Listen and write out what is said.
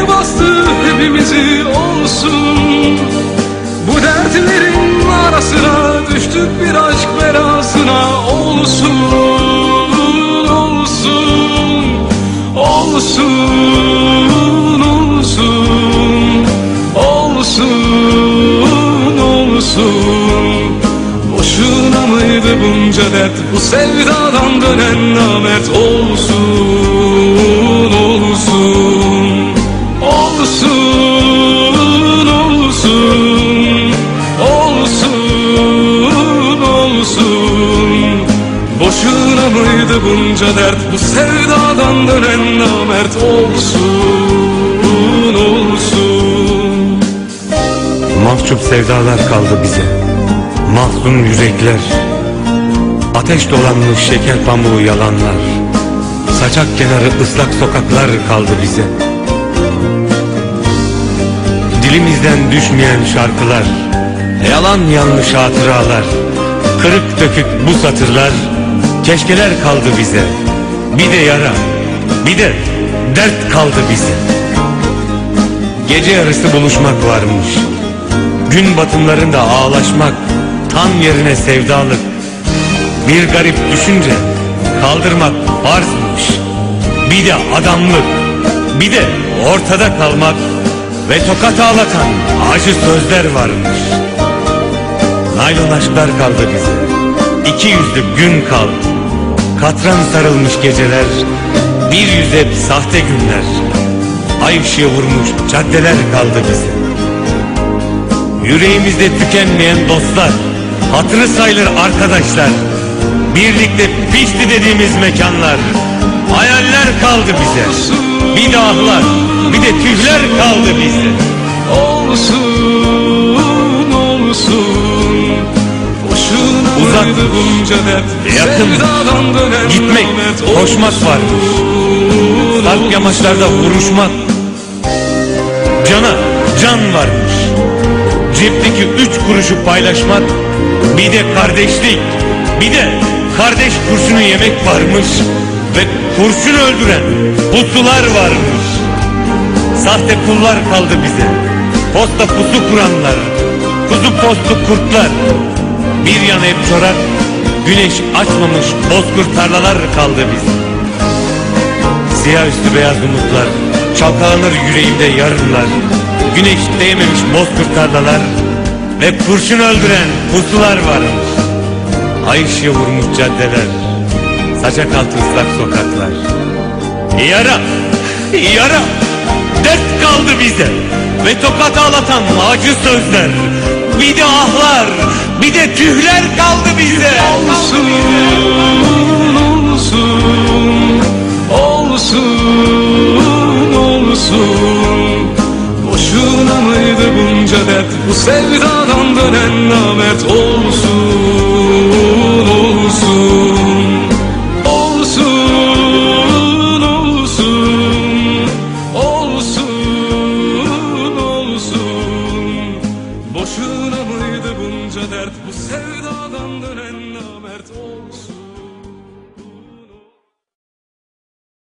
Yer bastı hepimizi olsun. Bu dertlerin arasına Düştük bir aşk belasına. Olsun Olsun Olsun Olsun Olsun Olsun. Boşuna mıydı bunca dert? Bu sevdadan dönen namet Olsun. Bunca dert Bu sevdadan dönen namert olsun Olsun. Mahcup sevdalar kaldı bize Mahzun yürekler. Ateş dolanmış şeker pamuğu yalanlar Saçak kenarı ıslak sokaklar kaldı bize. Dilimizden düşmeyen şarkılar Yalan yanlış hatıralar Kırık dökük bu satırlar Keşkeler kaldı bize. Bir de yara Bir de dert kaldı bize. Gece yarısı buluşmak varmış. Gün batımlarında ağlaşmak Tan yerine sevdalık. Bir garip düşünce Kaldırmak farzmış. Bir de adamlık Bir de ortada kalmak Ve tokat ağlatan acı sözler varmış. Naylon aşklar kaldı bize. İki yüzlü gün kaldı Katran sarılmış geceler Bir yüz hep sahte günler. Ay ışığı vurmuş caddeler kaldı bize Yüreğimizde tükenmeyen dostlar Hatırı sayılır arkadaşlar. Birlikte pişti dediğimiz mekanlar Hayaller kaldı bize. Bir de ahlar Bir de tühler kaldı bize. Olsun yakın, Sevdadan dönen gitmek, koşmak varmış. Sarp yamaçlarda vuruşmak. Cana can varmış. Cepteki üç kuruşu paylaşmak. Bir de kardeşlik Bir de kardeş kurşunu yemek varmış. Ve kurşun öldüren pusular varmış. Sahte kullar kaldı bize. Posta pusu kuranlar Kuzu postu kurtlar. Bir yana hep çorak Güneş açmamış bozkır tarlalar kaldı bize Siyah üstü beyaz umutlar Çalkalanır yüreğimde yarınlar. Güneş değmemiş bozkır tarlalar Ve kurşun öldüren pusular varmış Ay ışığı vurmuş caddeler Saçak altı ıslak sokaklar. Yara, yara Dert kaldı bize Ve tokat ağlatan acı sözler Bir de ahlar Bir de tühler kaldı bize Olsun olsun Olsun. Olsun Boşuna mıydı bunca dert? Bu sevdadan dönen namert olsun Boşuna mıydı bunca dert. Bu sevdadan dönen namert olsun